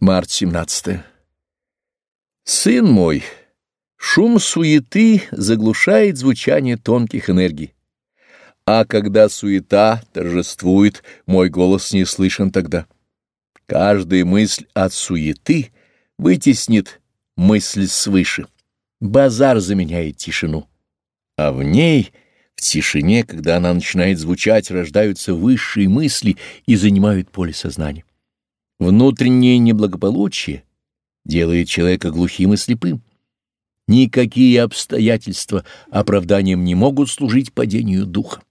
Март 17. Сын мой, шум суеты заглушает звучание тонких энергий. А когда суета торжествует, мой голос не слышен тогда. Каждая мысль от суеты вытеснит мысль свыше. Базар заменяет тишину. А в ней, в тишине, когда она начинает звучать, рождаются высшие мысли и занимают поле сознания. Внутреннее неблагополучие делает человека глухим и слепым. Никакие обстоятельства оправданием не могут служить падению духа.